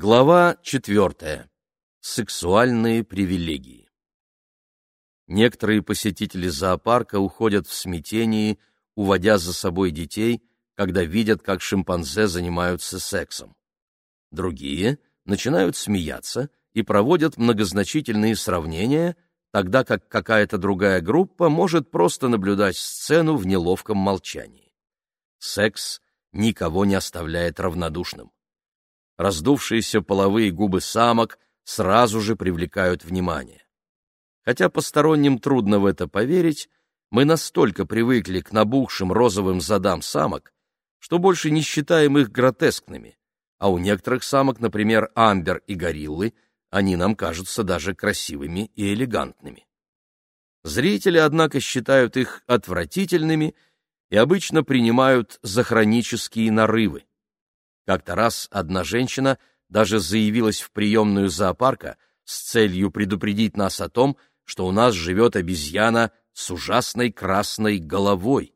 Глава четвертая. Сексуальные привилегии. Некоторые посетители зоопарка уходят в смятении, уводя за собой детей, когда видят, как шимпанзе занимаются сексом. Другие начинают смеяться и проводят многозначительные сравнения, тогда как какая-то другая группа может просто наблюдать сцену в неловком молчании. Секс никого не оставляет равнодушным. Раздувшиеся половые губы самок сразу же привлекают внимание. Хотя посторонним трудно в это поверить, мы настолько привыкли к набухшим розовым задам самок, что больше не считаем их гротескными, а у некоторых самок, например, амбер и гориллы, они нам кажутся даже красивыми и элегантными. Зрители, однако, считают их отвратительными и обычно принимают за хронические нарывы. Как-то раз одна женщина даже заявилась в приемную зоопарка с целью предупредить нас о том, что у нас живет обезьяна с ужасной красной головой.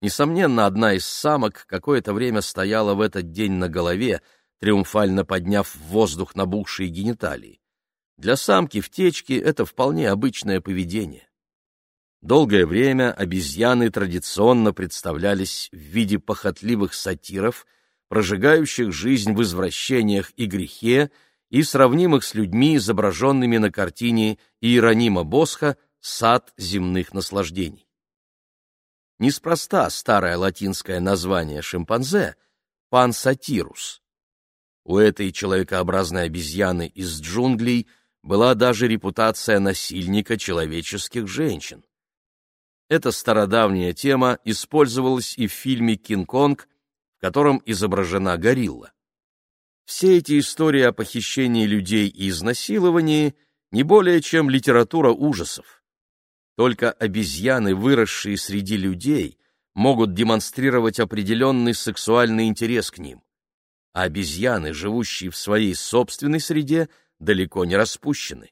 Несомненно, одна из самок какое-то время стояла в этот день на голове, триумфально подняв в воздух набухшие гениталии. Для самки в течке это вполне обычное поведение. Долгое время обезьяны традиционно представлялись в виде похотливых сатиров — прожигающих жизнь в извращениях и грехе и сравнимых с людьми, изображенными на картине Иеронима Босха «Сад земных наслаждений». Неспроста старое латинское название шимпанзе — пансатирус. У этой человекообразной обезьяны из джунглей была даже репутация насильника человеческих женщин. Эта стародавняя тема использовалась и в фильме «Кинг-Конг» котором изображена горилла. Все эти истории о похищении людей и изнасиловании не более чем литература ужасов. Только обезьяны, выросшие среди людей, могут демонстрировать определенный сексуальный интерес к ним, а обезьяны, живущие в своей собственной среде, далеко не распущены.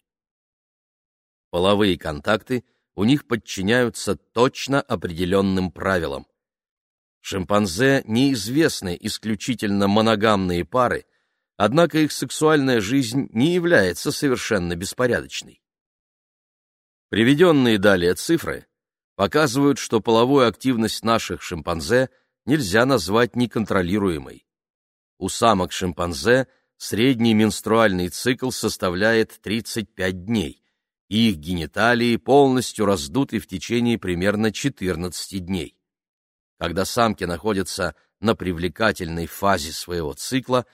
Половые контакты у них подчиняются точно определенным правилам. Шимпанзе неизвестны исключительно моногамные пары, однако их сексуальная жизнь не является совершенно беспорядочной. Приведенные далее цифры показывают, что половую активность наших шимпанзе нельзя назвать неконтролируемой. У самок шимпанзе средний менструальный цикл составляет 35 дней, и их гениталии полностью раздуты в течение примерно 14 дней. Когда самки находятся на привлекательной фазе своего цикла,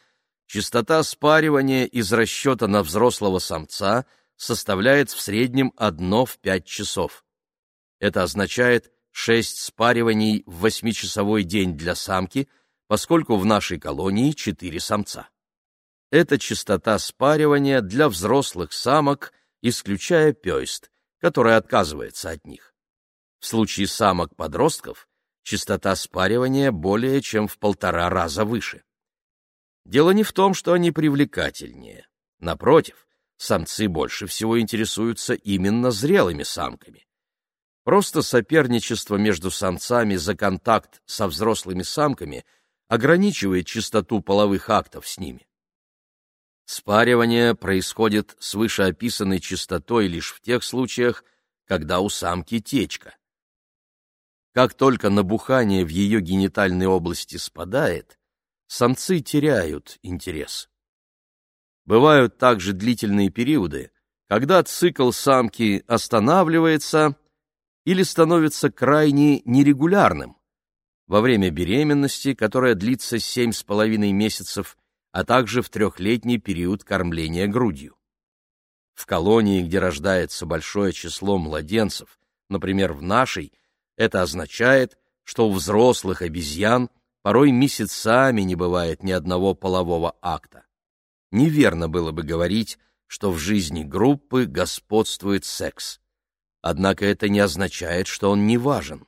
частота спаривания из расчета на взрослого самца составляет в среднем одно в пять часов. Это означает шесть спариваний в восьмичасовой день для самки, поскольку в нашей колонии четыре самца. Это частота спаривания для взрослых самок, исключая пёйст, которая отказывается от них. В случае самок-подростков частота спаривания более чем в полтора раза выше. Дело не в том, что они привлекательнее. Напротив, самцы больше всего интересуются именно зрелыми самками. Просто соперничество между самцами за контакт со взрослыми самками ограничивает частоту половых актов с ними. Спаривание происходит с вышеописанной частотой лишь в тех случаях, когда у самки течка. Как только набухание в ее генитальной области спадает, самцы теряют интерес. Бывают также длительные периоды, когда цикл самки останавливается или становится крайне нерегулярным. Во время беременности, которая длится семь с половиной месяцев, а также в трехлетний период кормления грудью. В колонии, где рождается большое число младенцев, например, в нашей – это означает, что у взрослых обезьян порой месяцами не бывает ни одного полового акта. Неверно было бы говорить, что в жизни группы господствует секс. Однако это не означает, что он не важен.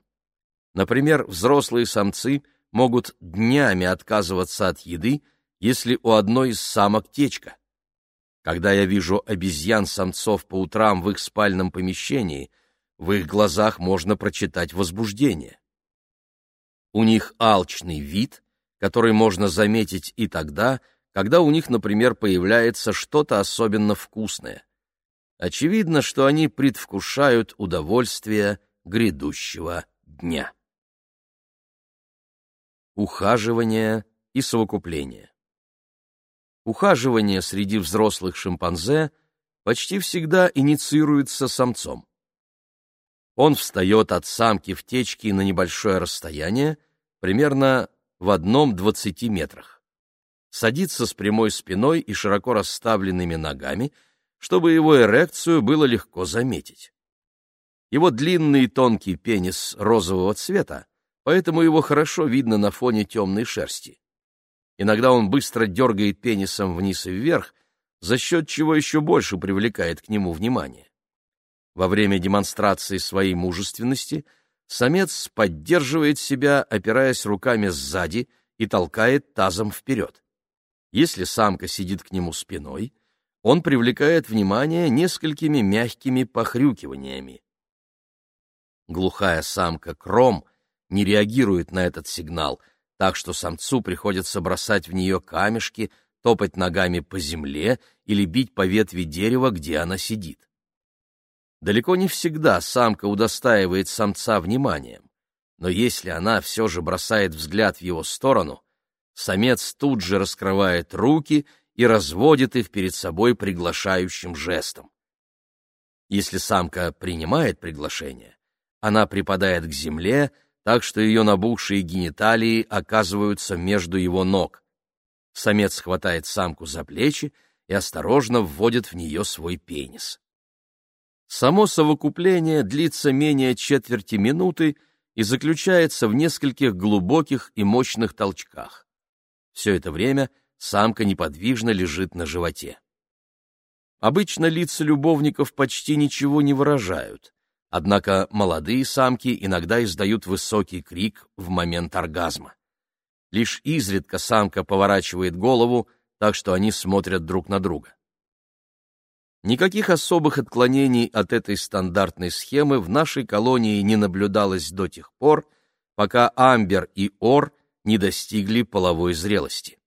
Например, взрослые самцы могут днями отказываться от еды, если у одной из самок течка. Когда я вижу обезьян-самцов по утрам в их спальном помещении, в их глазах можно прочитать возбуждение. У них алчный вид, который можно заметить и тогда, когда у них, например, появляется что-то особенно вкусное. Очевидно, что они предвкушают удовольствие грядущего дня. Ухаживание и совокупление Ухаживание среди взрослых шимпанзе почти всегда инициируется самцом. Он встает от самки в течке на небольшое расстояние, примерно в одном двадцати метрах. Садится с прямой спиной и широко расставленными ногами, чтобы его эрекцию было легко заметить. Его длинный и тонкий пенис розового цвета, поэтому его хорошо видно на фоне темной шерсти. Иногда он быстро дергает пенисом вниз и вверх, за счет чего еще больше привлекает к нему внимание. Во время демонстрации своей мужественности самец поддерживает себя, опираясь руками сзади и толкает тазом вперед. Если самка сидит к нему спиной, он привлекает внимание несколькими мягкими похрюкиваниями. Глухая самка Кром не реагирует на этот сигнал, так что самцу приходится бросать в нее камешки, топать ногами по земле или бить по ветви дерева, где она сидит. Далеко не всегда самка удостаивает самца вниманием, но если она все же бросает взгляд в его сторону, самец тут же раскрывает руки и разводит их перед собой приглашающим жестом. Если самка принимает приглашение, она припадает к земле, так что ее набухшие гениталии оказываются между его ног. Самец хватает самку за плечи и осторожно вводит в нее свой пенис. Само совокупление длится менее четверти минуты и заключается в нескольких глубоких и мощных толчках. Все это время самка неподвижно лежит на животе. Обычно лица любовников почти ничего не выражают. Однако молодые самки иногда издают высокий крик в момент оргазма. Лишь изредка самка поворачивает голову, так что они смотрят друг на друга. Никаких особых отклонений от этой стандартной схемы в нашей колонии не наблюдалось до тех пор, пока Амбер и Ор не достигли половой зрелости.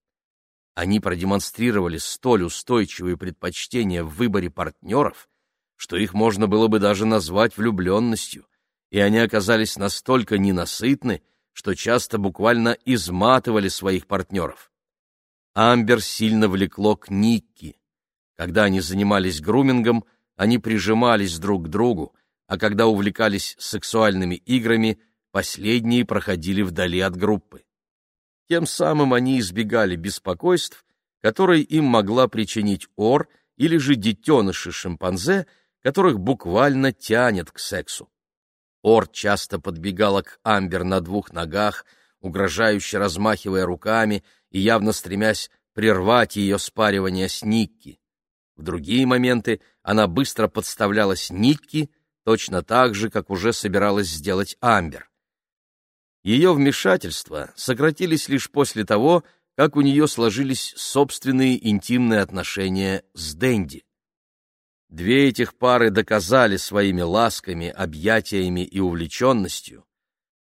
Они продемонстрировали столь устойчивые предпочтения в выборе партнеров, что их можно было бы даже назвать влюбленностью, и они оказались настолько ненасытны, что часто буквально изматывали своих партнеров. Амбер сильно влекло к Никки. Когда они занимались грумингом, они прижимались друг к другу, а когда увлекались сексуальными играми, последние проходили вдали от группы. Тем самым они избегали беспокойств, которые им могла причинить ор или же детеныши шимпанзе — которых буквально тянет к сексу. Ор часто подбегала к Амбер на двух ногах, угрожающе размахивая руками и явно стремясь прервать ее спаривание с Никки. Другие моменты она быстро подставлялась Никки, точно так же, как уже собиралась сделать Амбер. Ее вмешательства сократились лишь после того, как у нее сложились собственные интимные отношения с Дэнди. Две этих пары доказали своими ласками, объятиями и увлеченностью,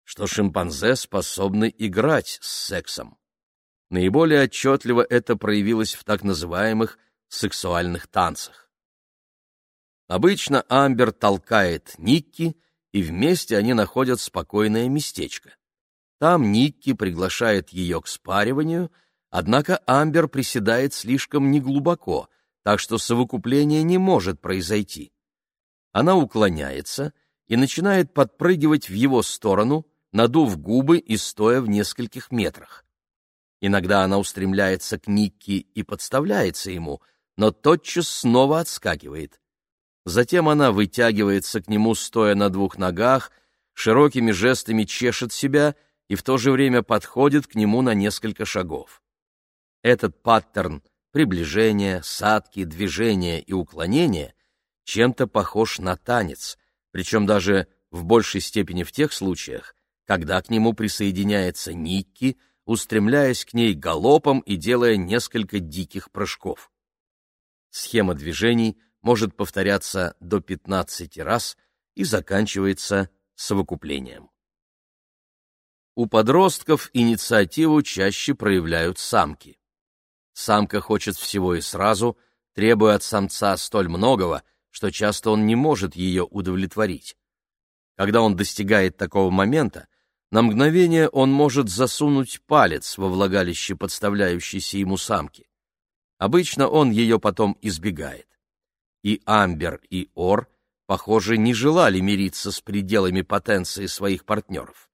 что шимпанзе способны играть с сексом. Наиболее отчетливо это проявилось в так называемых сексуальных танцах. Обычно Амбер толкает Никки, и вместе они находят спокойное местечко. Там Никки приглашает ее к спариванию, однако Амбер приседает слишком неглубоко — так что совокупление не может произойти. Она уклоняется и начинает подпрыгивать в его сторону, надув губы и стоя в нескольких метрах. Иногда она устремляется к Никки и подставляется ему, но тотчас снова отскакивает. Затем она вытягивается к нему, стоя на двух ногах, широкими жестами чешет себя и в то же время подходит к нему на несколько шагов. Этот паттерн приближение, садки, движение и уклонение чем-то похож на танец, причем даже в большей степени в тех случаях, когда к нему присоединяется Никки, устремляясь к ней галопом и делая несколько диких прыжков. Схема движений может повторяться до 15 раз и заканчивается совокуплением. У подростков инициативу чаще проявляют самки. самка хочет всего и сразу, требуя от самца столь многого, что часто он не может ее удовлетворить. Когда он достигает такого момента, на мгновение он может засунуть палец во влагалище подставляющейся ему самки. Обычно он ее потом избегает. И Амбер, и Ор, похоже, не желали мириться с пределами потенции своих партнеров.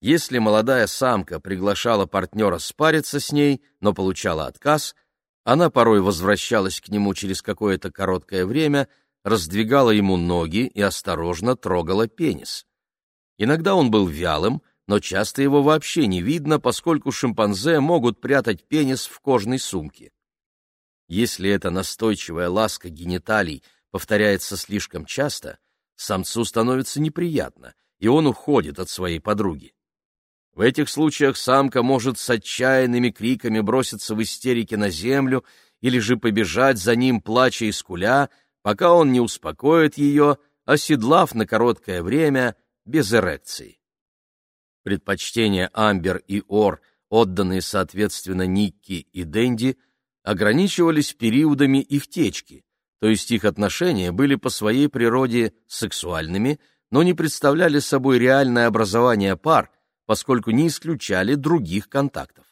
Если молодая самка приглашала партнера спариться с ней, но получала отказ, она порой возвращалась к нему через какое-то короткое время, раздвигала ему ноги и осторожно трогала пенис. Иногда он был вялым, но часто его вообще не видно, поскольку шимпанзе могут прятать пенис в кожной сумке. Если эта настойчивая ласка гениталий повторяется слишком часто, самцу становится неприятно, и он уходит от своей подруги. В этих случаях самка может с отчаянными криками броситься в истерике на землю или же побежать за ним, плача и скуля, пока он не успокоит ее, оседлав на короткое время без эрекции. Предпочтения Амбер и Ор, отданные соответственно Никки и Дэнди, ограничивались периодами их течки, то есть их отношения были по своей природе сексуальными, но не представляли собой реальное образование пар, поскольку не исключали других контактов.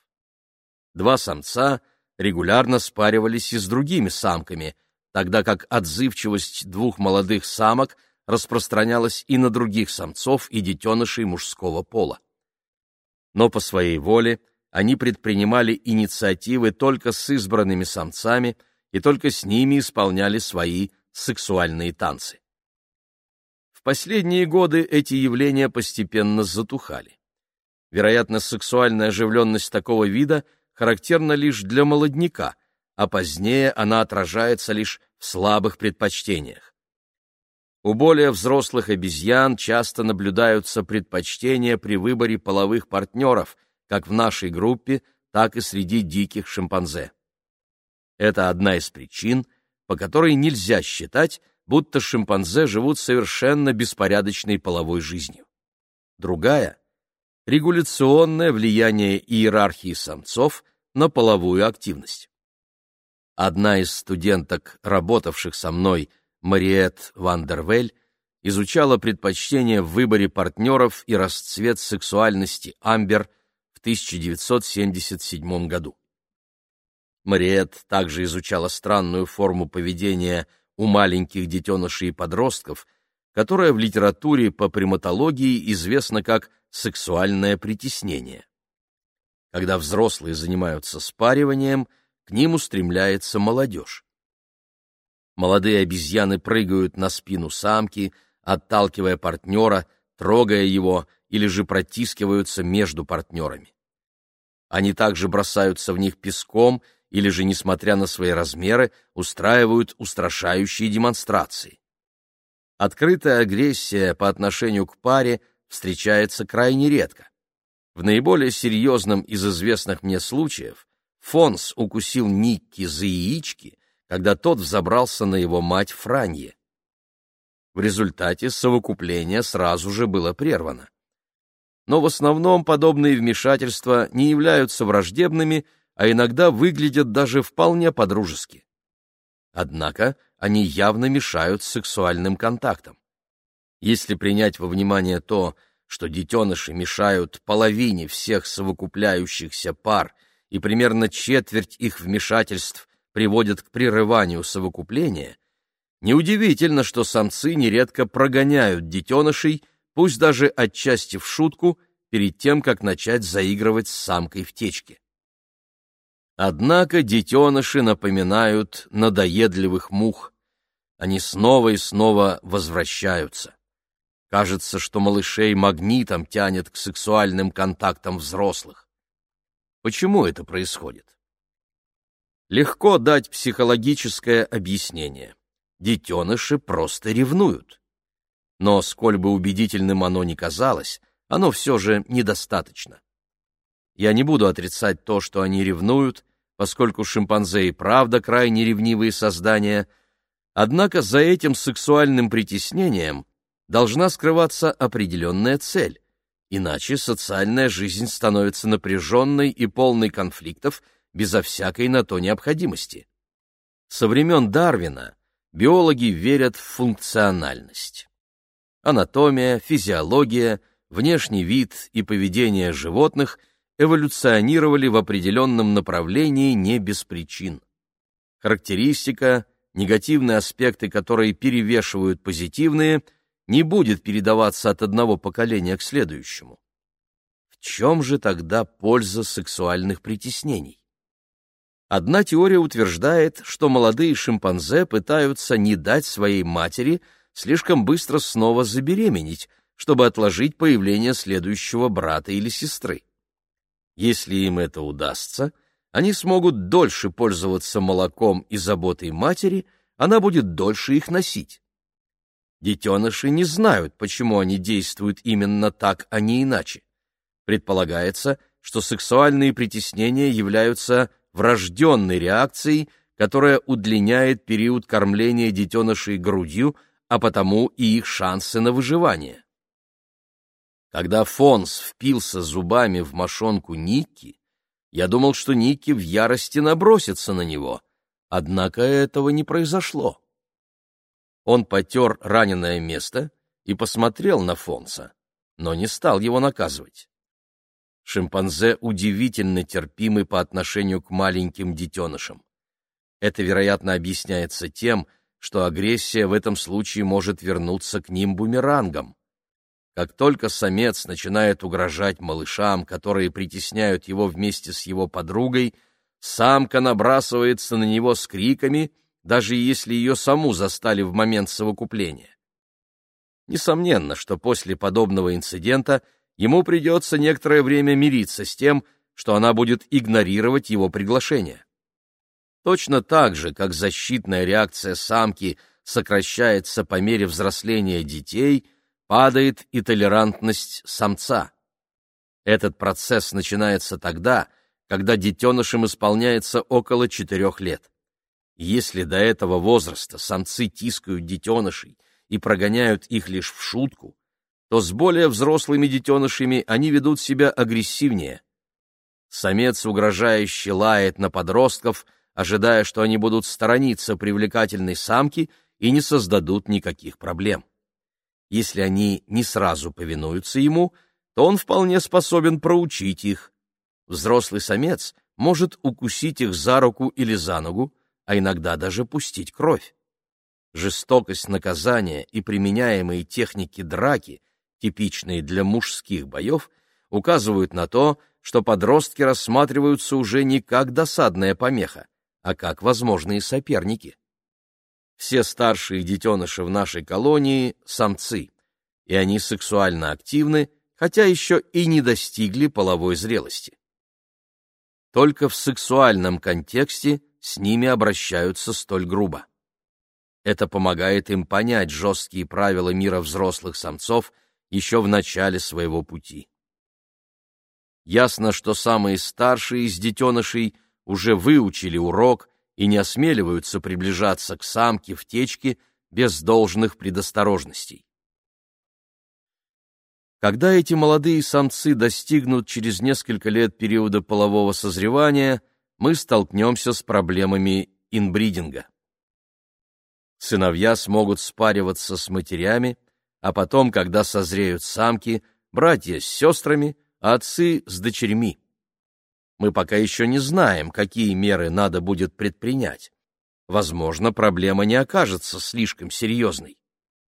Два самца регулярно спаривались и с другими самками, тогда как отзывчивость двух молодых самок – распространялось и на других самцов и детенышей мужского пола. Но по своей воле они предпринимали инициативы только с избранными самцами и только с ними исполняли свои сексуальные танцы. В последние годы эти явления постепенно затухали. Вероятно, сексуальная оживленность такого вида характерна лишь для молодняка, а позднее она отражается лишь в слабых предпочтениях. У более взрослых обезьян часто наблюдаются предпочтения при выборе половых партнеров, как в нашей группе, так и среди диких шимпанзе. Это одна из причин, по которой нельзя считать, будто шимпанзе живут совершенно беспорядочной половой жизнью. Другая — регуляционное влияние иерархии самцов на половую активность. Одна из студенток, работавших со мной Мариет Вандервель изучала предпочтения в выборе партнеров и расцвет сексуальности Амбер в 1977 году. Мариет также изучала странную форму поведения у маленьких детенышей и подростков, которая в литературе по приматологии известна как сексуальное притеснение. Когда взрослые занимаются спариванием, к ним устремляется молодежь. Молодые обезьяны прыгают на спину самки, отталкивая партнера, трогая его или же протискиваются между партнерами. Они также бросаются в них песком или же, несмотря на свои размеры, устраивают устрашающие демонстрации. Открытая агрессия по отношению к паре встречается крайне редко. В наиболее серьезном из известных мне случаев Фонс укусил Никки за яички, когда тот взобрался на его мать Франье. В результате совокупление сразу же было прервано. Но в основном подобные вмешательства не являются враждебными, а иногда выглядят даже вполне подружески. Однако они явно мешают сексуальным контактам. Если принять во внимание то, что детеныши мешают половине всех совокупляющихся пар и примерно четверть их вмешательств приводят к прерыванию совокупления, неудивительно, что самцы нередко прогоняют детенышей, пусть даже отчасти в шутку, перед тем, как начать заигрывать с самкой в течке. Однако детеныши напоминают надоедливых мух. Они снова и снова возвращаются. Кажется, что малышей магнитом тянет к сексуальным контактам взрослых. Почему это происходит? Легко дать психологическое объяснение. Детеныши просто ревнуют. Но, сколь бы убедительным оно ни казалось, оно все же недостаточно. Я не буду отрицать то, что они ревнуют, поскольку шимпанзе и правда крайне ревнивые создания, однако за этим сексуальным притеснением должна скрываться определенная цель, иначе социальная жизнь становится напряженной и полной конфликтов – безо всякой на то необходимости. Со времен Дарвина биологи верят в функциональность. Анатомия, физиология, внешний вид и поведение животных эволюционировали в определенном направлении не без причин. Характеристика, негативные аспекты которой перевешивают позитивные, не будет передаваться от одного поколения к следующему. В чем же тогда польза сексуальных притеснений? Одна теория утверждает, что молодые шимпанзе пытаются не дать своей матери слишком быстро снова забеременеть, чтобы отложить появление следующего брата или сестры. Если им это удастся, они смогут дольше пользоваться молоком и заботой матери, она будет дольше их носить. Детеныши не знают, почему они действуют именно так, а не иначе. Предполагается, что сексуальные притеснения являются врожденной реакцией, которая удлиняет период кормления детенышей грудью, а потому и их шансы на выживание. Когда Фонс впился зубами в мошонку Никки, я думал, что Никки в ярости набросится на него, однако этого не произошло. Он потер раненое место и посмотрел на Фонса, но не стал его наказывать. Шимпанзе удивительно терпимы по отношению к маленьким детенышам. Это, вероятно, объясняется тем, что агрессия в этом случае может вернуться к ним бумерангом. Как только самец начинает угрожать малышам, которые притесняют его вместе с его подругой, самка набрасывается на него с криками, даже если ее саму застали в момент совокупления. Несомненно, что после подобного инцидента ему придется некоторое время мириться с тем, что она будет игнорировать его приглашение. Точно так же, как защитная реакция самки сокращается по мере взросления детей – падает и толерантность самца. Этот процесс начинается тогда, когда детенышам исполняется около четырех лет. Если до этого возраста самцы тискают детенышей и прогоняют их лишь в шутку, то с более взрослыми детенышами они ведут себя агрессивнее. Самец угрожающе лает на подростков, ожидая, что они будут сторониться привлекательной самки и не создадут никаких проблем. Если они не сразу повинуются ему, то он вполне способен проучить их. Взрослый самец может укусить их за руку или за ногу, а иногда даже пустить кровь. Жестокость наказания и применяемые техники драки, типичные для мужских боев, указывают на то, что подростки рассматриваются уже не как досадная помеха, а как возможные соперники. Все старшие детеныши в нашей колонии — самцы, и они сексуально активны, хотя еще и не достигли половой зрелости. Только в сексуальном контексте с ними обращаются столь грубо. Это помогает им понять жесткие правила мира взрослых самцов еще в начале своего пути. Ясно, что самые старшие из детенышей уже выучили урок и не осмеливаются приближаться к самке в течке без должных предосторожностей. Когда эти молодые самцы достигнут через несколько лет периода полового созревания, мы столкнемся с проблемами инбридинга. Сыновья смогут спариваться с матерями, а потом, когда созреют самки, братья с сестрами, а отцы с дочерьми. Мы пока еще не знаем, какие меры надо будет предпринять. Возможно, проблема не окажется слишком серьезной.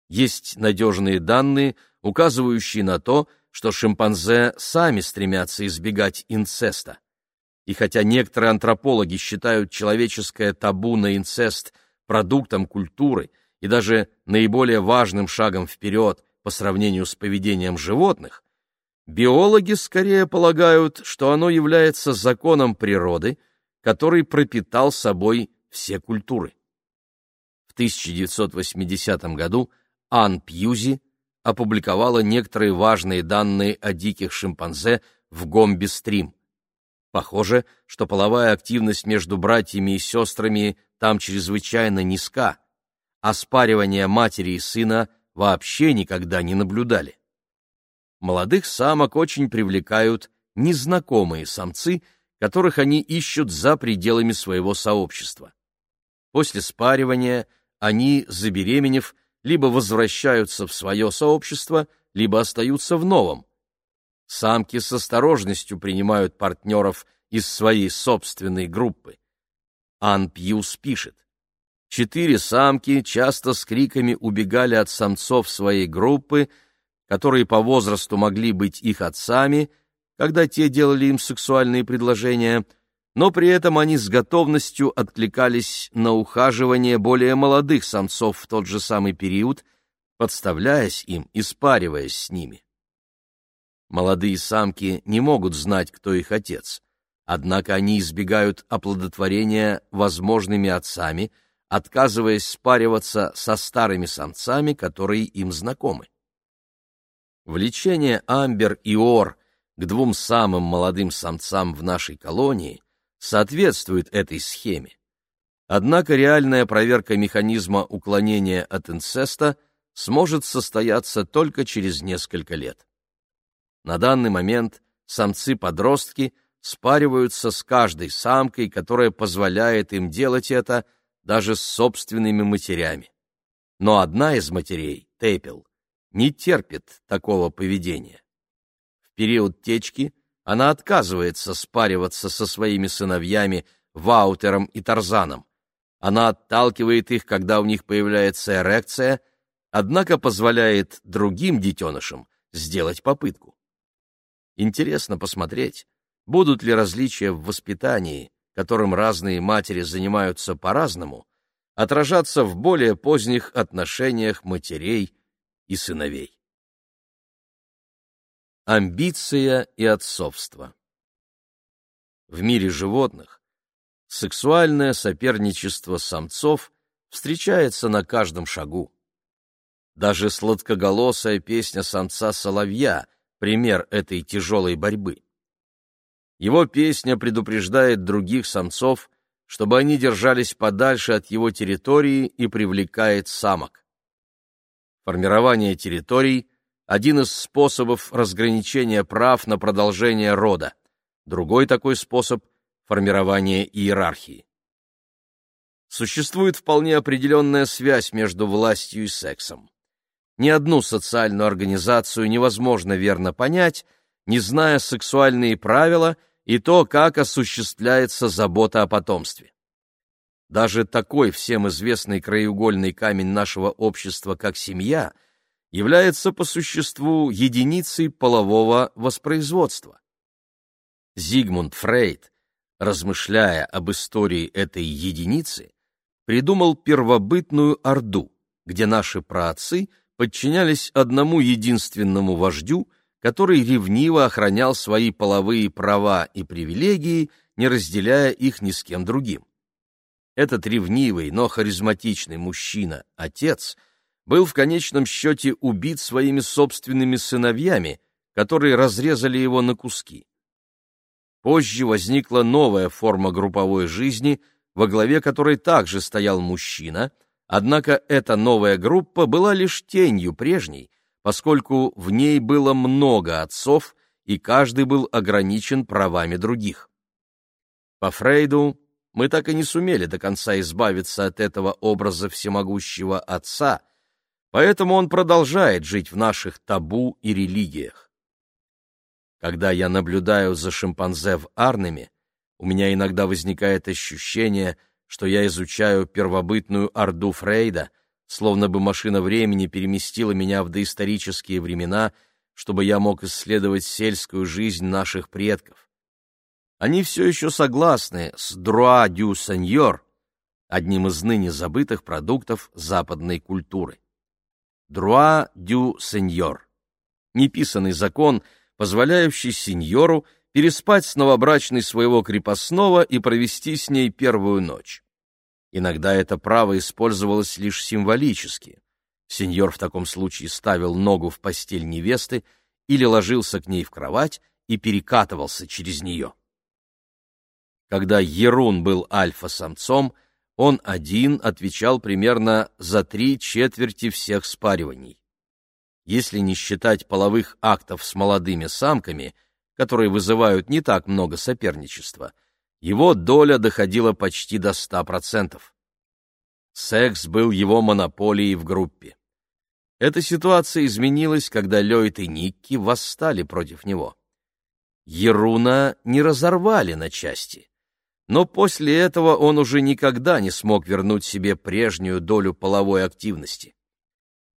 Есть надежные данные, указывающие на то, что шимпанзе сами стремятся избегать инцеста. И хотя некоторые антропологи считают человеческое табу на инцест продуктом культуры и даже наиболее важным шагом вперед по сравнению с поведением животных, Биологи скорее полагают, что оно является законом природы, который пропитал собой все культуры. В 1980 году Ан Пьюзи опубликовала некоторые важные данные о диких шимпанзе в Гомби-стрим. Похоже, что половая активность между братьями и сестрами там чрезвычайно низка, а спаривания матери и сына вообще никогда не наблюдали молодых самок очень привлекают незнакомые самцы, которых они ищут за пределами своего сообщества. После спаривания они, забеременев, либо возвращаются в свое сообщество, либо остаются в новом. Самки с осторожностью принимают партнеров из своей собственной группы. Ан Пьюс пишет, Четыре самки часто с криками убегали от самцов своей группы, которые по возрасту могли быть их отцами, когда те делали им сексуальные предложения, но при этом они с готовностью откликались на ухаживание более молодых самцов в тот же самый период, подставляясь им и спариваясь с ними. Молодые самки не могут знать, кто их отец, однако они избегают оплодотворения возможными отцами – отказываясь спариваться со старыми самцами, которые им знакомы. Влечение Амбер и Ор к двум самым молодым самцам в нашей колонии соответствует этой схеме. Однако реальная проверка механизма уклонения от инцеста сможет состояться только через несколько лет. На данный момент самцы-подростки спариваются с каждой самкой, которая позволяет им делать это – даже с собственными матерями. Но одна из матерей, Тейпел, не терпит такого поведения. В период течки она отказывается спариваться со своими сыновьями Ваутером и Тарзаном. Она отталкивает их, когда у них появляется эрекция, однако позволяет другим детенышам сделать попытку. Интересно посмотреть, будут ли различия в воспитании которым разные матери занимаются по-разному, отражаться в более поздних отношениях матерей и сыновей. Амбиция и отцовство В мире животных сексуальное соперничество самцов встречается на каждом шагу. Даже сладкоголосая песня самца-соловья — пример этой тяжелой борьбы. Его песня предупреждает других самцов, чтобы они держались подальше от его территории и привлекает самок. Формирование территорий – один из способов разграничения прав на продолжение рода. Другой такой способ – формирование иерархии. Существует вполне определенная связь между властью и сексом. Ни одну социальную организацию невозможно верно понять – не зная сексуальные правила и то, как осуществляется забота о потомстве. Даже такой всем известный краеугольный камень нашего общества, как семья, является по существу единицей полового воспроизводства. Зигмунд Фрейд, размышляя об истории этой единицы, придумал первобытную Орду, где наши праотцы подчинялись одному единственному вождю – который ревниво охранял свои половые права и привилегии, не разделяя их ни с кем другим. Этот ревнивый, но харизматичный мужчина, отец, был в конечном счете убит своими собственными сыновьями, которые разрезали его на куски. Позже возникла новая форма групповой жизни, во главе которой также стоял мужчина, однако эта новая группа была лишь тенью прежней, поскольку в ней было много отцов, и каждый был ограничен правами других. По Фрейду мы так и не сумели до конца избавиться от этого образа всемогущего отца, поэтому он продолжает жить в наших табу и религиях. Когда я наблюдаю за шимпанзе в Арнеме, у меня иногда возникает ощущение, что я изучаю первобытную орду Фрейда — словно бы машина времени переместила меня в доисторические времена, чтобы я мог исследовать сельскую жизнь наших предков. Они все еще согласны с «droit du seigneur», одним из ныне забытых продуктов западной культуры. «Droit du seigneur» — неписанный закон, позволяющий сеньору переспать с новобрачной своего крепостного и провести с ней первую ночь. Иногда это право использовалось лишь символически. Сеньор в таком случае ставил ногу в постель невесты или ложился к ней в кровать и перекатывался через нее. Когда Ерун был альфа-самцом, он один отвечал примерно за три четверти всех спариваний. Если не считать половых актов с молодыми самками, которые вызывают не так много соперничества, его доля доходила почти до 100%. Секс был его монополией в группе. Эта ситуация изменилась, когда Лёйд и Никки восстали против него. Еруна не разорвали на части, но после этого он уже никогда не смог вернуть себе прежнюю долю половой активности.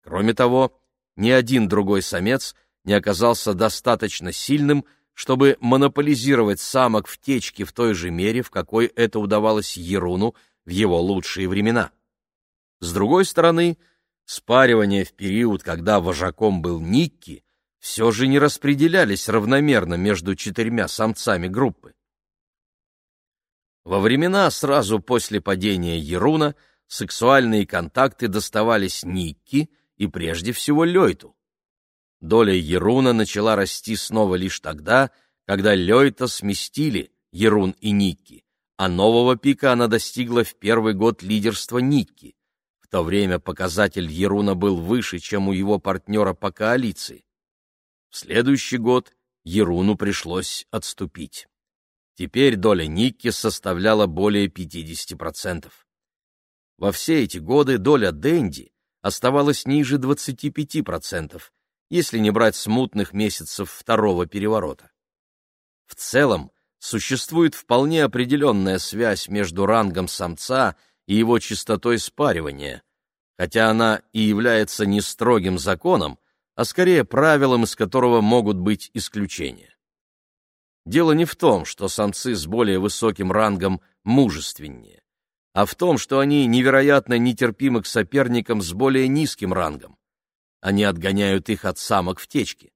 Кроме того, ни один другой самец не оказался достаточно сильным, чтобы монополизировать самок в течке в той же мере, в какой это удавалось Еруну в его лучшие времена. С другой стороны, спаривания в период, когда вожаком был Никки, все же не распределялись равномерно между четырьмя самцами группы. Во времена сразу после падения Еруна сексуальные контакты доставались Никки и прежде всего Лейту. Доля Еруна начала расти снова лишь тогда, когда Лейта сместили Ерун и Никки, а нового пика она достигла в первый год лидерства Никки. В то время показатель Еруна был выше, чем у его партнера по коалиции. В следующий год Еруну пришлось отступить. Теперь доля Никки составляла более 50%. Во все эти годы доля Дэнди оставалась ниже 25%, если не брать смутных месяцев второго переворота. В целом, существует вполне определенная связь между рангом самца и его частотой спаривания, хотя она и является не строгим законом, а скорее правилом, из которого могут быть исключения. Дело не в том, что самцы с более высоким рангом мужественнее, а в том, что они невероятно нетерпимы к соперникам с более низким рангом они отгоняют их от самок в течке.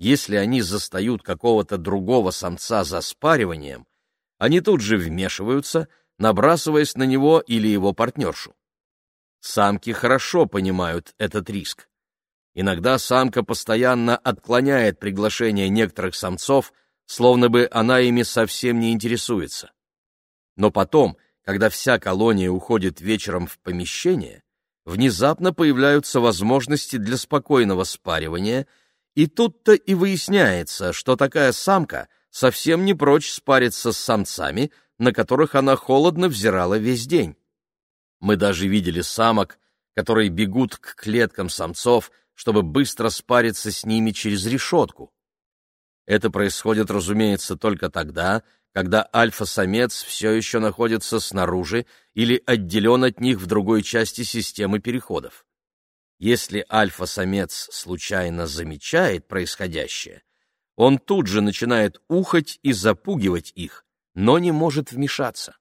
Если они застают какого-то другого самца за спариванием, они тут же вмешиваются, набрасываясь на него или его партнершу. Самки хорошо понимают этот риск. Иногда самка постоянно отклоняет приглашение некоторых самцов, словно бы она ими совсем не интересуется. Но потом, когда вся колония уходит вечером в помещение, внезапно появляются возможности для спокойного спаривания, и тут-то и выясняется, что такая самка совсем не прочь спариться с самцами, на которых она холодно взирала весь день. Мы даже видели самок, которые бегут к клеткам самцов, чтобы быстро спариться с ними через решетку. Это происходит, разумеется, только тогда, когда альфа-самец все еще находится снаружи или отделен от них в другой части системы переходов. Если альфа-самец случайно замечает происходящее, он тут же начинает ухать и запугивать их, но не может вмешаться.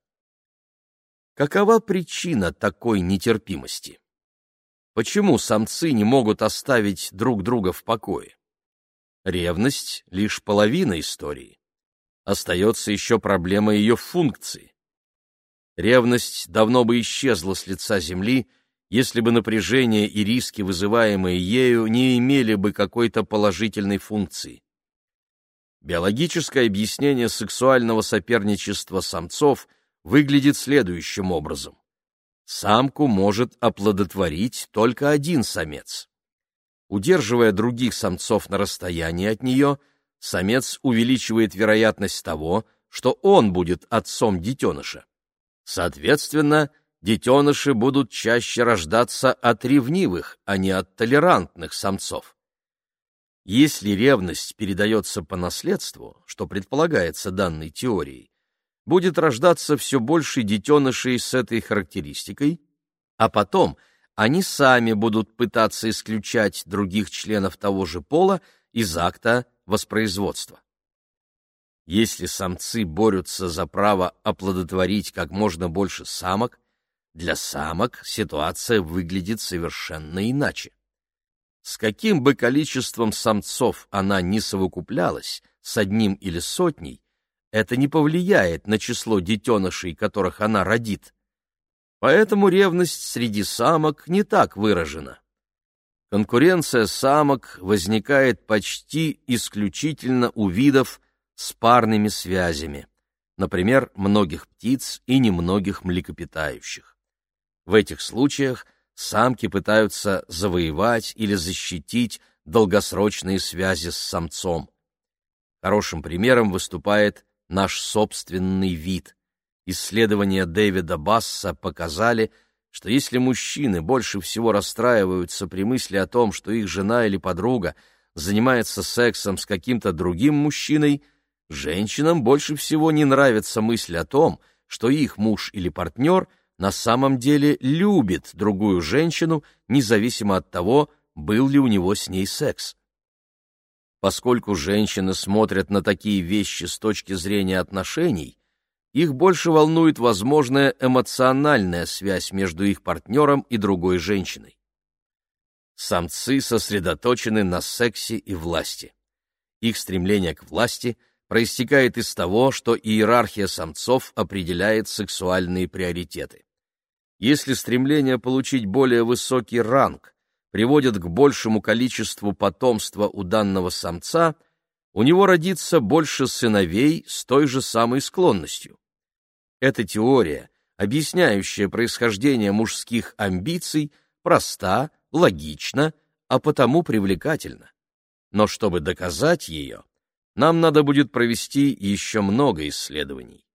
Какова причина такой нетерпимости? Почему самцы не могут оставить друг друга в покое? Ревность — лишь половина истории остается еще проблема ее функции. Ревность давно бы исчезла с лица Земли, если бы напряжение и риски, вызываемые ею, не имели бы какой-то положительной функции. Биологическое объяснение сексуального соперничества самцов выглядит следующим образом. Самку может оплодотворить только один самец. Удерживая других самцов на расстоянии от нее – самец увеличивает вероятность того, что он будет отцом детеныша. Соответственно, детеныши будут чаще рождаться от ревнивых, а не от толерантных самцов. Если ревность передается по наследству, что предполагается данной теорией, будет рождаться все больше детенышей с этой характеристикой, а потом они сами будут пытаться исключать других членов того же пола из акта воспроизводства. Если самцы борются за право оплодотворить как можно больше самок, для самок ситуация выглядит совершенно иначе. С каким бы количеством самцов она ни совокуплялась, с одним или сотней, это не повлияет на число детенышей, которых она родит. Поэтому ревность среди самок не так выражена конкуренция самок возникает почти исключительно у видов с парными связями, например, многих птиц и немногих млекопитающих. В этих случаях самки пытаются завоевать или защитить долгосрочные связи с самцом. Хорошим примером выступает наш собственный вид. Исследования Дэвида Басса показали, что если мужчины больше всего расстраиваются при мысли о том, что их жена или подруга занимается сексом с каким-то другим мужчиной, женщинам больше всего не нравится мысль о том, что их муж или партнер на самом деле любит другую женщину, независимо от того, был ли у него с ней секс. Поскольку женщины смотрят на такие вещи с точки зрения отношений, их больше волнует возможная эмоциональная связь между их партнером и другой женщиной. Самцы сосредоточены на сексе и власти. Их стремление к власти проистекает из того, что иерархия самцов определяет сексуальные приоритеты. Если стремление получить более высокий ранг приводит к большему количеству потомства у данного самца, у него родится больше сыновей с той же самой склонностью. Эта теория, объясняющая происхождение мужских амбиций, проста, логична, а потому привлекательна. Но чтобы доказать ее, нам надо будет провести еще много исследований.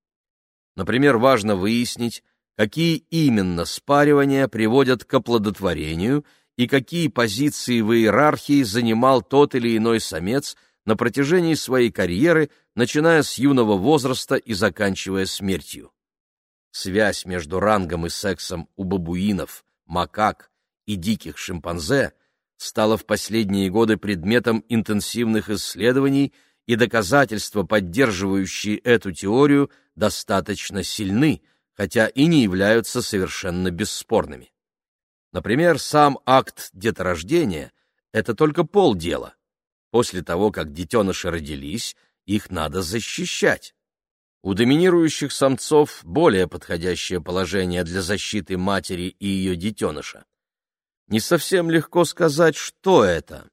Например, важно выяснить, какие именно спаривания приводят к оплодотворению – и какие позиции в иерархии занимал тот или иной самец на протяжении своей карьеры, начиная с юного возраста и заканчивая смертью. Связь между рангом и сексом у бабуинов, макак и диких шимпанзе стала в последние годы предметом интенсивных исследований, и доказательства, поддерживающие эту теорию, достаточно сильны, хотя и не являются совершенно бесспорными. Например, сам акт деторождения — это только полдела. После того, как детеныши родились, их надо защищать. У доминирующих самцов более подходящее положение для защиты матери и ее детеныша. Не совсем легко сказать, что это.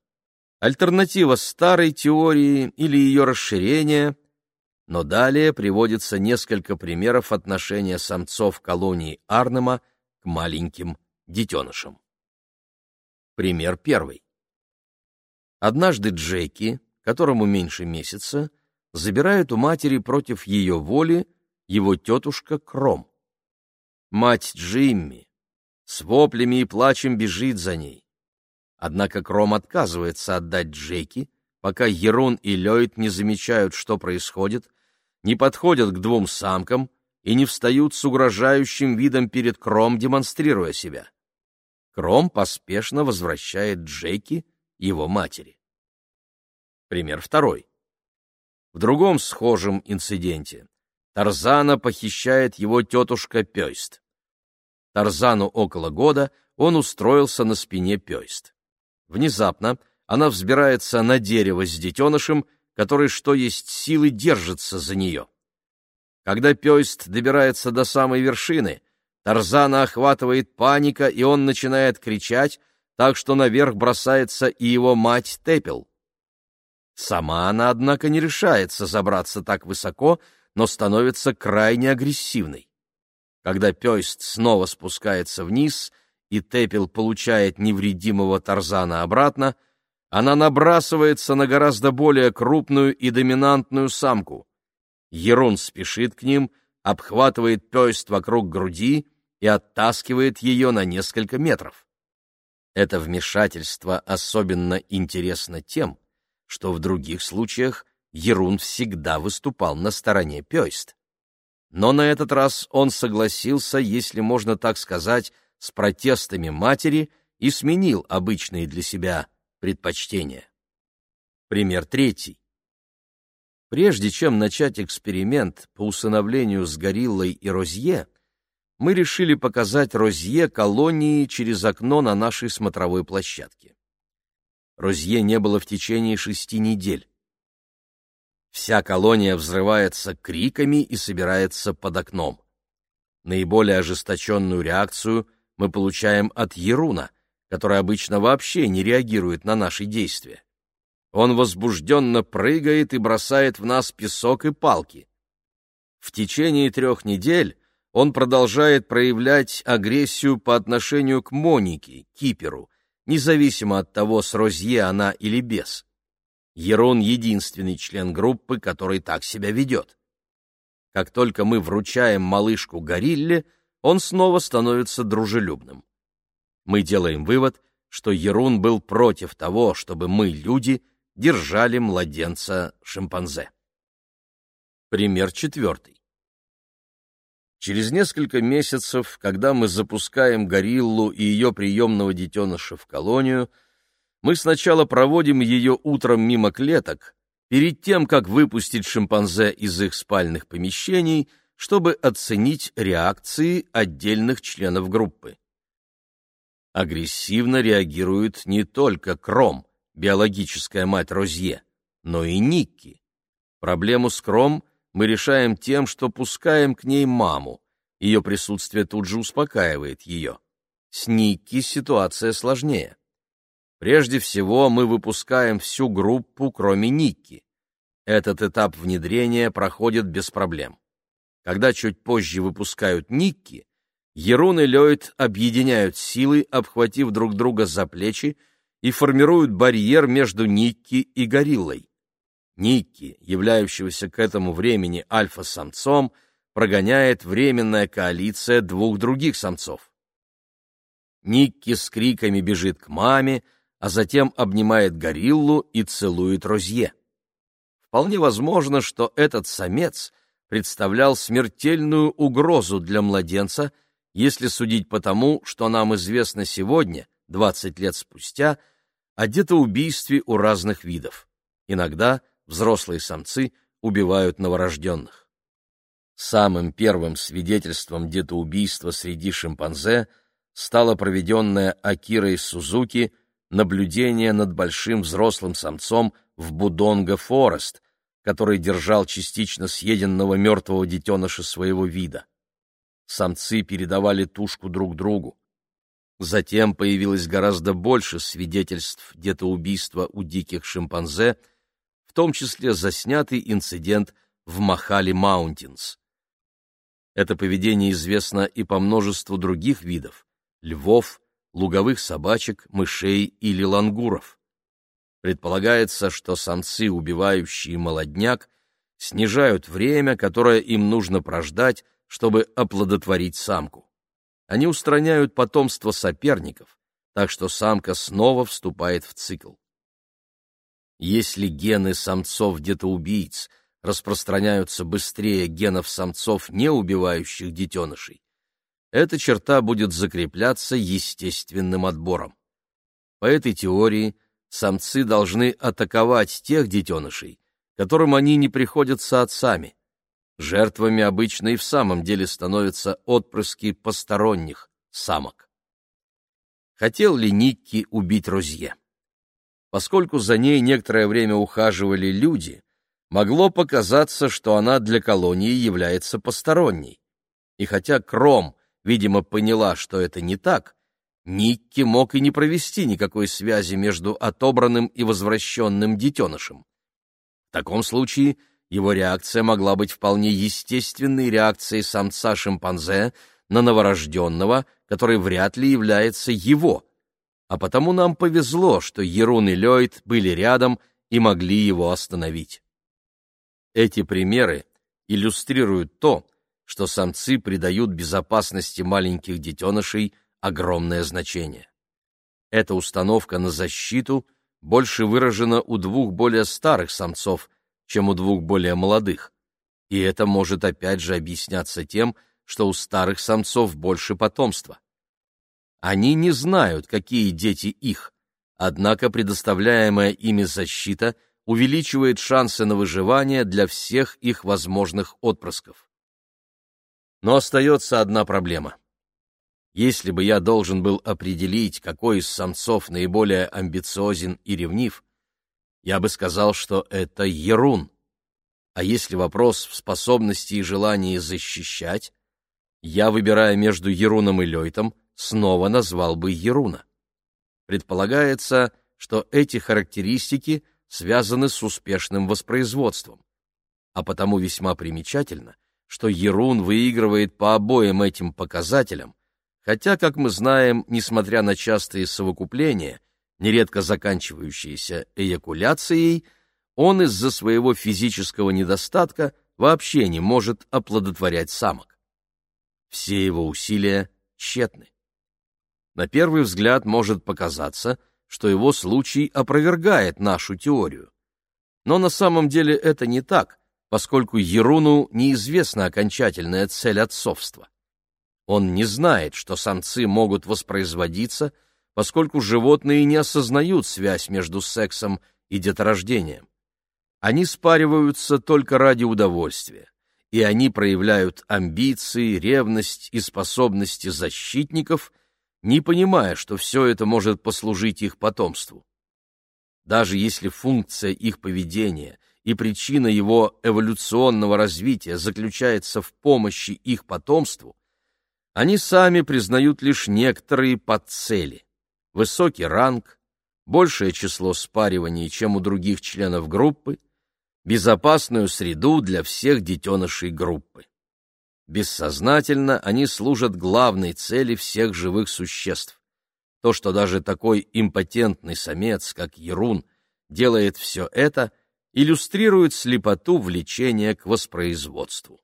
Альтернатива старой теории или ее расширение, но далее приводится несколько примеров отношения самцов колонии Арнема к маленьким детенышем. Пример первый. Однажды Джеки, которому меньше месяца, забирает у матери против ее воли его тетушка Кром. Мать Джимми с воплями и плачем бежит за ней. Однако Кром отказывается отдать Джеки, пока Ерун и Лёйд не замечают, что происходит, не подходят к двум самкам и не встают с угрожающим видом перед Кром, демонстрируя себя. Кром поспешно возвращает Джеки его матери. Пример второй. В другом схожем инциденте Тарзана похищает его тетушка Пёйст. Тарзану около года, он устроился на спине Пёйст. Внезапно она взбирается на дерево с детенышем, который, что есть силы, держится за нее. Когда Пёйст добирается до самой вершины, Тарзана охватывает паника, и он начинает кричать, так что наверх бросается и его мать Тепел. Сама она, однако, не решается забраться так высоко, но становится крайне агрессивной. Когда Пёйст снова спускается вниз, и Тепел получает невредимого Тарзана обратно, она набрасывается на гораздо более крупную и доминантную самку. Ерун спешит к ним, обхватывает Пёйст вокруг груди и оттаскивает ее на несколько метров. Это вмешательство особенно интересно тем, что в других случаях Ерун всегда выступал на стороне Пёйст. Но на этот раз он согласился, если можно так сказать, с протестами матери и сменил обычные для себя предпочтения. Пример третий. Прежде чем начать эксперимент по усыновлению с гориллой и розье, мы решили показать Розье колонии через окно на нашей смотровой площадке. Розье не было в течение шести недель. Вся колония взрывается криками и собирается под окном. Наиболее ожесточенную реакцию мы получаем от Еруна, который обычно вообще не реагирует на наши действия. Он возбужденно прыгает и бросает в нас песок и палки. В течение трех недель он продолжает проявлять агрессию по отношению к Монике, Киперу, независимо от того, с Розье она или без. Ерун — единственный член группы, который так себя ведет. Как только мы вручаем малышку горилле, он снова становится дружелюбным. Мы делаем вывод, что Ерун был против того, чтобы мы, люди, держали младенца-шимпанзе. Пример четвертый. Через несколько месяцев, когда мы запускаем гориллу и ее приемного детеныша в колонию, мы сначала проводим ее утром мимо клеток, перед тем, как выпустить шимпанзе из их спальных помещений, чтобы оценить реакции отдельных членов группы. Агрессивно реагирует не только Кром, биологическая мать Розье, но и Никки. Проблему с Кром мы решаем тем, что пускаем к ней маму. Ее присутствие тут же успокаивает ее. С Никки ситуация сложнее. Прежде всего, мы выпускаем всю группу, кроме Никки. Этот этап внедрения проходит без проблем. Когда чуть позже выпускают Никки, Ерун и Лёйд объединяют силы, обхватив друг друга за плечи, и формируют барьер между Никки и гориллой. Никки, являющегося к этому времени альфа-самцом, прогоняет временная коалиция двух других самцов. Никки с криками бежит к маме, а затем обнимает гориллу и целует Розье. Вполне возможно, что этот самец представлял смертельную угрозу для младенца, если судить по тому, что нам известно сегодня, 20 лет спустя, о детоубийстве у разных видов. Иногда взрослые самцы убивают новорожденных. Самым первым свидетельством детоубийства среди шимпанзе стало проведенное Акирой Сузуки наблюдение над большим взрослым самцом в Будонго-Форест, который держал частично съеденного мертвого детеныша своего вида. Самцы передавали тушку друг другу. Затем появилось гораздо больше свидетельств детоубийства у диких шимпанзе, в том числе заснятый инцидент в Махали Маунтинс. Это поведение известно и по множеству других видов — львов, луговых собачек, мышей или лангуров. Предполагается, что самцы, убивающие молодняк, снижают время, которое им нужно прождать, чтобы оплодотворить самку они устраняют потомство соперников, так что самка снова вступает в цикл. Если гены самцов-детоубийц распространяются быстрее генов самцов, не убивающих детенышей, эта черта будет закрепляться естественным отбором. По этой теории самцы должны атаковать тех детенышей, которым они не приходятся отцами, Жертвами обычно и в самом деле становятся отпрыски посторонних самок. Хотел ли Никки убить Розье? Поскольку за ней некоторое время ухаживали люди, могло показаться, что она для колонии является посторонней. И хотя Кром, видимо, поняла, что это не так, Никки мог и не провести никакой связи между отобранным и возвращенным детенышем. В таком случае его реакция могла быть вполне естественной реакцией самца-шимпанзе на новорожденного, который вряд ли является его. А потому нам повезло, что Ерун и Лёйд были рядом и могли его остановить. Эти примеры иллюстрируют то, что самцы придают безопасности маленьких детенышей огромное значение. Эта установка на защиту больше выражена у двух более старых самцов – чем у двух более молодых. И это может опять же объясняться тем, что у старых самцов больше потомства. Они не знают, какие дети их, однако предоставляемая ими защита увеличивает шансы на выживание для всех их возможных отпрысков. Но остается одна проблема. Если бы я должен был определить, какой из самцов наиболее амбициозен и ревнив, я бы сказал, что это Ерун. А если вопрос в способности и желании защищать, я, выбирая между Еруном и Лейтом, снова назвал бы Еруна. Предполагается, что эти характеристики связаны с успешным воспроизводством. А потому весьма примечательно, что Ерун выигрывает по обоим этим показателям, хотя, как мы знаем, несмотря на частые совокупления, нередко заканчивающиеся эякуляцией, он из-за своего физического недостатка вообще не может оплодотворять самок. Все его усилия тщетны. На первый взгляд может показаться, что его случай опровергает нашу теорию. Но на самом деле это не так, поскольку Еруну неизвестна окончательная цель отцовства. Он не знает, что самцы могут воспроизводиться, поскольку животные не осознают связь между сексом и деторождением. Они спариваются только ради удовольствия, и они проявляют амбиции, ревность и способности защитников, не понимая, что все это может послужить их потомству. Даже если функция их поведения и причина его эволюционного развития заключается в помощи их потомству, они сами признают лишь некоторые подцели – высокий ранг, большее число спариваний, чем у других членов группы, безопасную среду для всех детенышей группы. Бессознательно они служат главной цели всех живых существ. То, что даже такой импотентный самец, как Ерун, делает все это, иллюстрирует слепоту влечения к воспроизводству.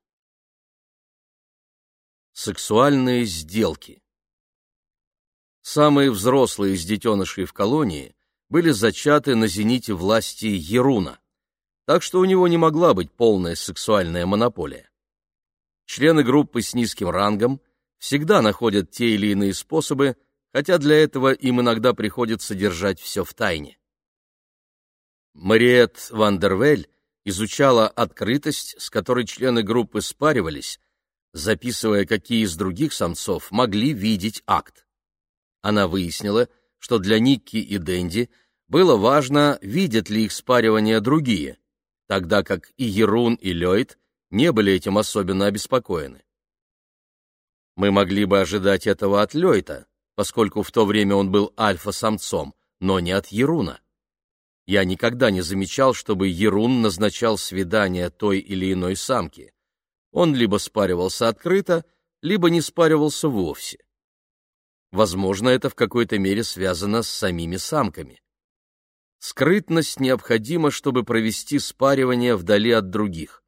Сексуальные сделки Самые взрослые из детенышей в колонии были зачаты на зените власти Еруна, так что у него не могла быть полная сексуальная монополия. Члены группы с низким рангом всегда находят те или иные способы, хотя для этого им иногда приходится держать все в тайне. Мариет Вандервель изучала открытость, с которой члены группы спаривались, записывая, какие из других самцов могли видеть акт. Она выяснила, что для Никки и Дэнди было важно, видят ли их спаривание другие, тогда как и Ерун, и Лёйд не были этим особенно обеспокоены. Мы могли бы ожидать этого от Лёйта, поскольку в то время он был альфа-самцом, но не от Еруна. Я никогда не замечал, чтобы Ерун назначал свидание той или иной самке. Он либо спаривался открыто, либо не спаривался вовсе. Возможно, это в какой-то мере связано с самими самками. Скрытность необходима, чтобы провести спаривание вдали от других.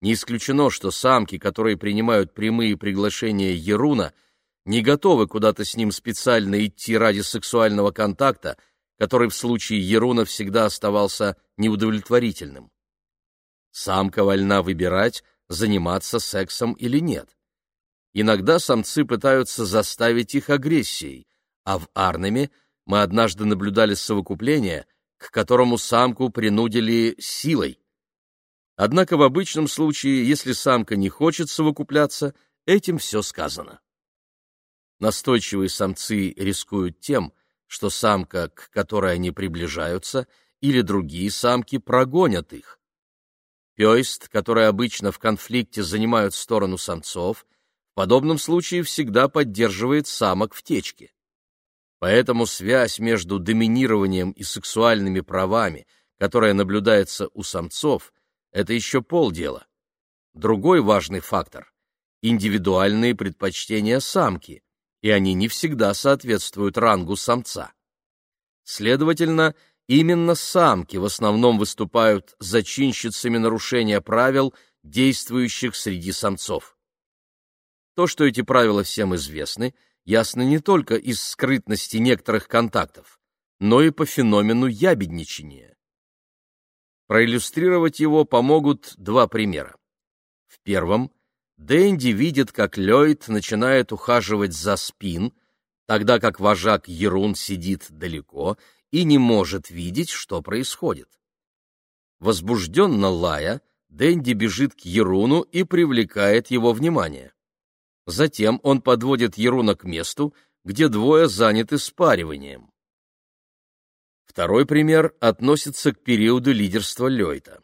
Не исключено, что самки, которые принимают прямые приглашения Еруна, не готовы куда-то с ним специально идти ради сексуального контакта, который в случае Еруна всегда оставался неудовлетворительным. Самка вольна выбирать, заниматься сексом или нет. Иногда самцы пытаются заставить их агрессией, а в Арнеме – мы однажды наблюдали совокупление, к которому самку принудили силой. Однако в обычном случае, если самка не хочет совокупляться, этим все сказано. Настойчивые самцы рискуют тем, что самка, к которой они приближаются, или другие самки прогонят их. Пёйст, которые обычно в конфликте занимают сторону самцов, в подобном случае всегда поддерживает самок в течке. Поэтому связь между доминированием и сексуальными правами, которая наблюдается у самцов, это еще полдела. Другой важный фактор – индивидуальные предпочтения самки, и они не всегда соответствуют рангу самца. Следовательно, именно самки в основном выступают зачинщицами нарушения правил, действующих среди самцов. То, что эти правила всем известны – ясно не только из скрытности некоторых контактов, но и по феномену ябедничания. Проиллюстрировать его помогут два примера. В первом Дэнди видит, как Ллойд начинает ухаживать за спин, тогда как вожак Ерун сидит далеко и не может видеть, что происходит. Возбужденно лая, Дэнди бежит к Еруну и привлекает его внимание. Затем он подводит Еруна к месту, где двое заняты спариванием. Второй пример относится к периоду лидерства Лёйта.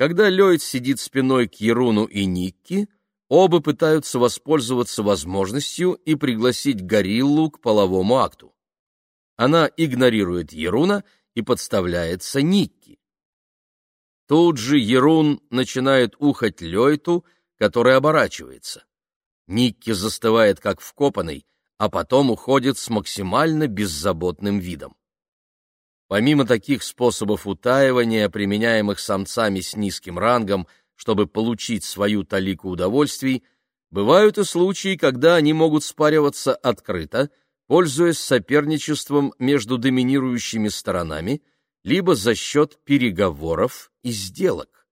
Когда Лёйт сидит спиной к Еруну и Никки, оба пытаются воспользоваться возможностью и пригласить гориллу к половому акту. Она игнорирует Еруна и подставляется Никки. Тут же Ерун начинает ухать Лёйту, который оборачивается. Никки застывает как вкопанный, а потом уходит с максимально беззаботным видом. Помимо таких способов утаивания, применяемых самцами с низким рангом, чтобы получить свою талику удовольствий, бывают и случаи, когда они могут спариваться открыто, пользуясь соперничеством между доминирующими сторонами, либо за счет переговоров и сделок.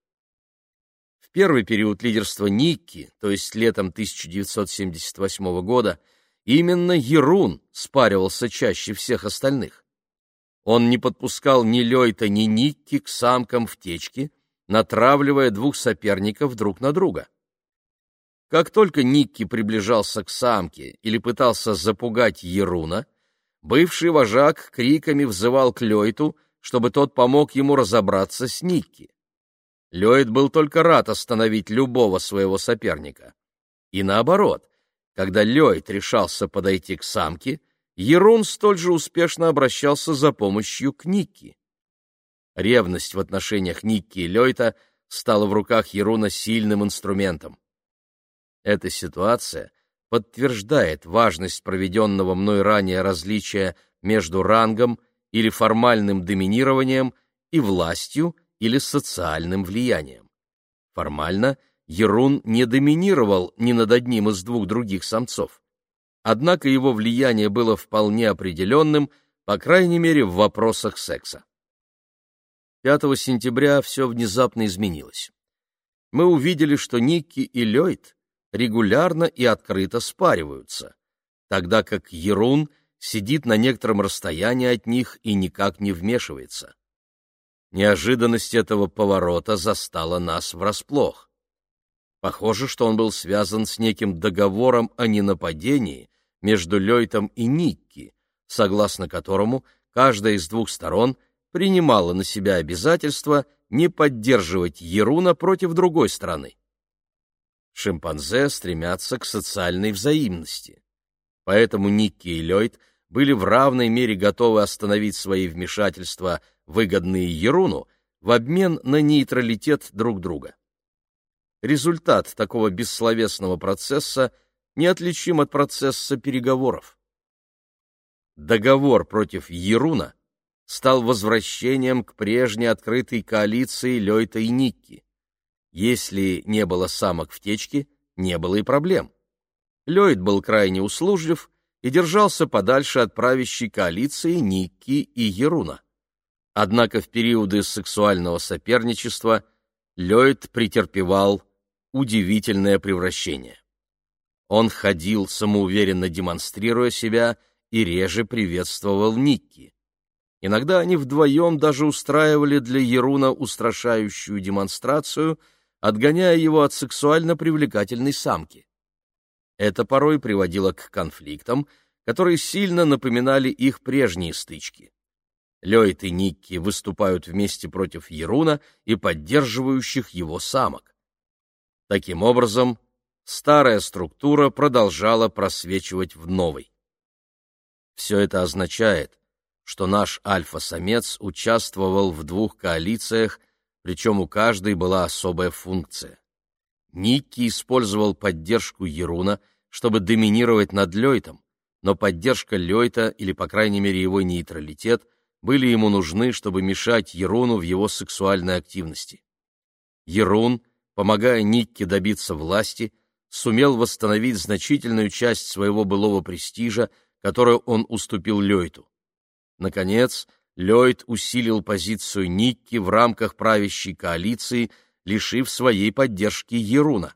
В первый период лидерства Никки, то есть летом 1978 года, именно Ерун спаривался чаще всех остальных. Он не подпускал ни Лёйта, ни Никки к самкам в течке, натравливая двух соперников друг на друга. Как только Никки приближался к самке или пытался запугать Еруна, бывший вожак криками взывал к Лёйту, чтобы тот помог ему разобраться с Никки. Лёйд был только рад остановить любого своего соперника. И наоборот, когда Лёйд решался подойти к самке, Ерун столь же успешно обращался за помощью к Никки. Ревность в отношениях Никки и Лёйта стала в руках Еруна сильным инструментом. Эта ситуация подтверждает важность проведенного мной ранее различия между рангом или формальным доминированием и властью или социальным влиянием. Формально Ерун не доминировал ни над одним из двух других самцов. Однако его влияние было вполне определенным, по крайней мере, в вопросах секса. 5 сентября все внезапно изменилось. Мы увидели, что Никки и Лёйд регулярно и открыто спариваются, тогда как Ерун сидит на некотором расстоянии от них и никак не вмешивается. Неожиданность этого поворота застала нас врасплох. Похоже, что он был связан с неким договором о ненападении между Лёйтом и Никки, согласно которому каждая из двух сторон — принимала на себя обязательство не поддерживать Еруна против другой страны. Шимпанзе стремятся к социальной взаимности. Поэтому Никки и Лёйд были в равной мере готовы остановить свои вмешательства, выгодные Еруну, в обмен на нейтралитет друг друга. Результат такого бессловесного процесса неотличим от процесса переговоров. Договор против Еруна стал возвращением к прежней открытой коалиции Лёйта и Никки. Если не было самок в течке, не было и проблем. Лёйд был крайне услужлив и держался подальше от правящей коалиции Никки и Еруна. Однако в периоды сексуального соперничества Лёйд претерпевал удивительное превращение. Он ходил, самоуверенно демонстрируя себя, и реже приветствовал Никки. Иногда они вдвоем даже устраивали для Еруна устрашающую демонстрацию, отгоняя его от сексуально привлекательной самки. Это порой приводило к конфликтам, которые сильно напоминали их прежние стычки. Лёйд и Никки выступают вместе против Еруна и поддерживающих его самок. Таким образом, старая структура продолжала просвечивать в новой. Все это означает, что наш альфа-самец участвовал в двух коалициях, причем у каждой была особая функция. Никки использовал поддержку Еруна, чтобы доминировать над Лёйтом, но поддержка Лёйта, или, по крайней мере, его нейтралитет, были ему нужны, чтобы мешать Еруну в его сексуальной активности. Ерун, помогая Никке добиться власти, сумел восстановить значительную часть своего былого престижа, которую он уступил Лёйту. Наконец, Ллойд усилил позицию Никки в рамках правящей коалиции, лишив своей поддержки Еруна.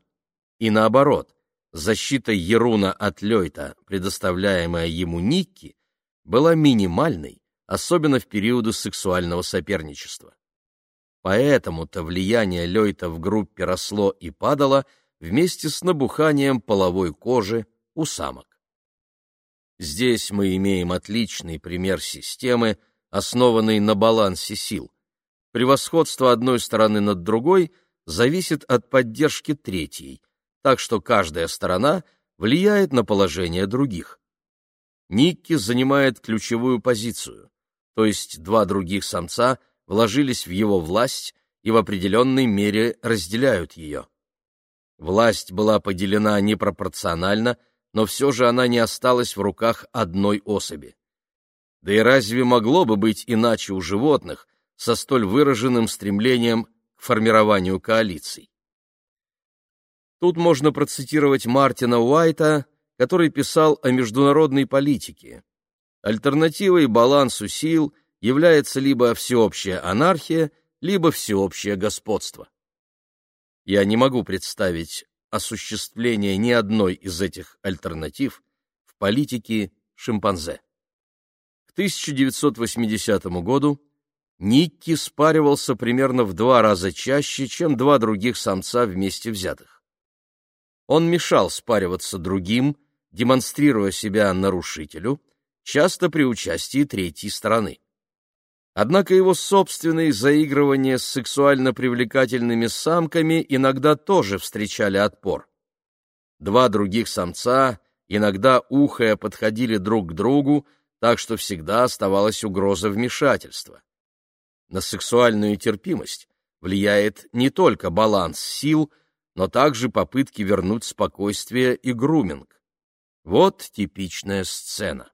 И наоборот, защита Еруна от Ллойда, предоставляемая ему Никки, была минимальной, особенно в периоды сексуального соперничества. Поэтому-то влияние Ллойда в группе росло и падало вместе с набуханием половой кожи у самок. Здесь мы имеем отличный пример системы, основанной на балансе сил. Превосходство одной стороны над другой зависит от поддержки третьей, так что каждая сторона влияет на положение других. Никки занимает ключевую позицию, то есть два других самца вложились в его власть и в определенной мере разделяют ее. Власть была поделена непропорционально, но все же она не осталась в руках одной особи. Да и разве могло бы быть иначе у животных со столь выраженным стремлением к формированию коалиций? Тут можно процитировать Мартина Уайта, который писал о международной политике. Альтернативой балансу сил является либо всеобщая анархия, либо всеобщее господство. Я не могу представить осуществление ни одной из этих альтернатив в политике шимпанзе. К 1980 году Никки спаривался примерно в два раза чаще, чем два других самца вместе взятых. Он мешал спариваться другим, демонстрируя себя нарушителю, часто при участии третьей стороны. Однако его собственные заигрывания с сексуально привлекательными самками иногда тоже встречали отпор. Два других самца, иногда ухая, подходили друг к другу, так что всегда оставалась угроза вмешательства. На сексуальную терпимость влияет не только баланс сил, но также попытки вернуть спокойствие и груминг. Вот типичная сцена.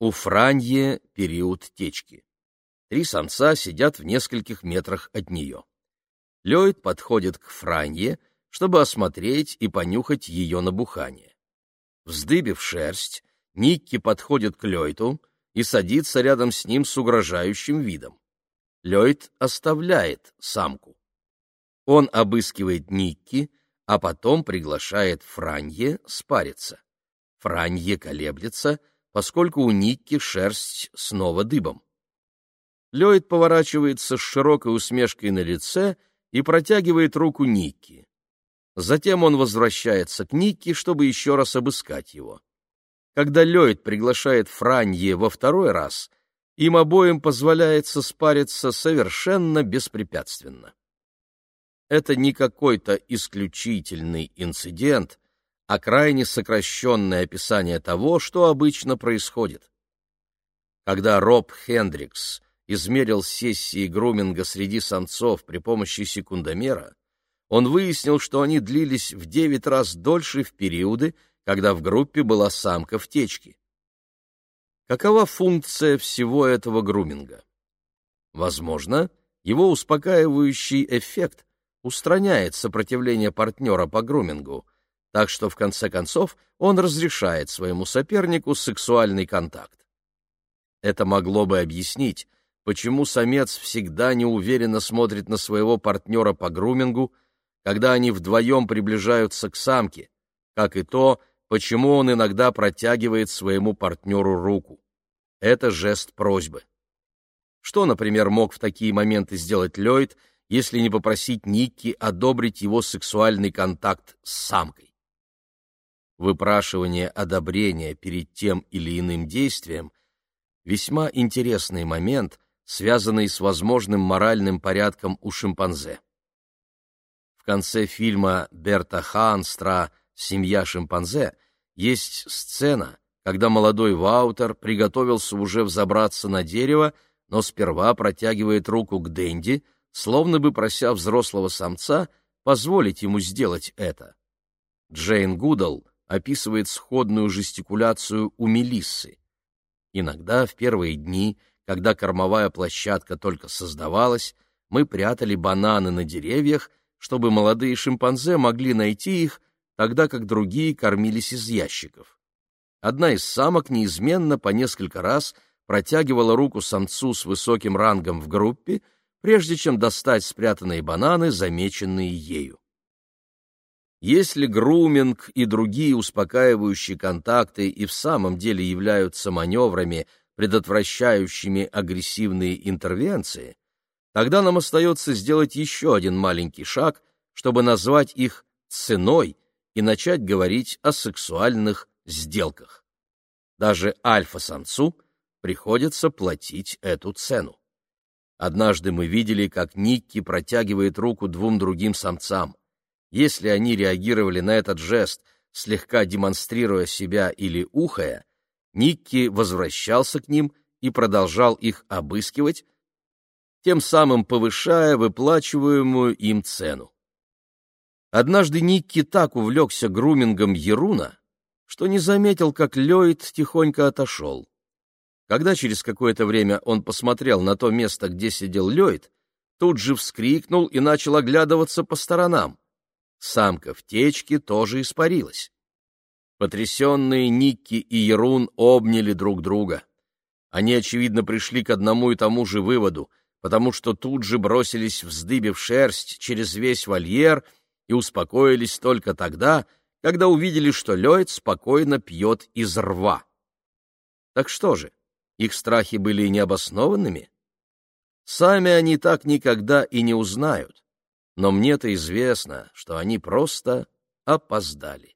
У Франье период течки. Три самца сидят в нескольких метрах от нее. Ллойд подходит к Франье, чтобы осмотреть и понюхать ее набухание. Вздыбив шерсть, Никки подходит к Ллойду и садится рядом с ним с угрожающим видом. Ллойд оставляет самку. Он обыскивает Никки, а потом приглашает Франье спариться. Франье колеблется, поскольку у Никки шерсть снова дыбом. Ллойд поворачивается с широкой усмешкой на лице и протягивает руку Никки. Затем он возвращается к Никки, чтобы еще раз обыскать его. Когда Ллойд приглашает Франье во второй раз, им обоим позволяется спариться совершенно беспрепятственно. Это не какой-то исключительный инцидент, а крайне сокращенное описание того, что обычно происходит. Когда Роб Хендрикс измерил сессии груминга среди самцов при помощи секундомера, он выяснил, что они длились в девять раз дольше в периоды, когда в группе была самка в течке. Какова функция всего этого груминга? Возможно, его успокаивающий эффект устраняет сопротивление партнера по грумингу, так что в конце концов он разрешает своему сопернику сексуальный контакт. Это могло бы объяснить, почему самец всегда неуверенно смотрит на своего партнера по грумингу, когда они вдвоем приближаются к самке, как и то, почему он иногда протягивает своему партнеру руку. Это жест просьбы. Что, например, мог в такие моменты сделать Ллойд, если не попросить Никки одобрить его сексуальный контакт с самкой? Выпрашивание одобрения перед тем или иным действием — весьма интересный момент, связанный с возможным моральным порядком у шимпанзе. В конце фильма Берта Ханстра «Семья шимпанзе» есть сцена, когда молодой Ваутер приготовился уже взобраться на дерево, но сперва протягивает руку к Дэнди, словно бы прося взрослого самца позволить ему сделать это. Джейн Гудал описывает сходную жестикуляцию у Мелиссы. Иногда в первые дни когда кормовая площадка только создавалась, мы прятали бананы на деревьях, чтобы молодые шимпанзе могли найти их, тогда как другие кормились из ящиков. Одна из самок неизменно по несколько раз протягивала руку самцу с высоким рангом в группе, прежде чем достать спрятанные бананы, замеченные ею. Если груминг и другие успокаивающие контакты и в самом деле являются маневрами, предотвращающими агрессивные интервенции, тогда нам остается сделать еще один маленький шаг, чтобы назвать их ценой и начать говорить о сексуальных сделках. Даже альфа-самцу приходится платить эту цену. Однажды мы видели, как Никки протягивает руку двум другим самцам. Если они реагировали на этот жест, слегка демонстрируя себя или ухая, Никки возвращался к ним и продолжал их обыскивать, тем самым повышая выплачиваемую им цену. Однажды Никки так увлекся грумингом Еруна, что не заметил, как Ллойд тихонько отошел. Когда через какое-то время он посмотрел на то место, где сидел Ллойд, тут же вскрикнул и начал оглядываться по сторонам. Самка в течке тоже испарилась. Потрясенные Никки и Ерун обняли друг друга. Они, очевидно, пришли к одному и тому же выводу, потому что тут же бросились, вздыбив шерсть через весь вольер и успокоились только тогда, когда увидели, что Лёйд спокойно пьет из рва. Так что же, их страхи были необоснованными? Сами они так никогда и не узнают, но мне-то известно, что они просто опоздали.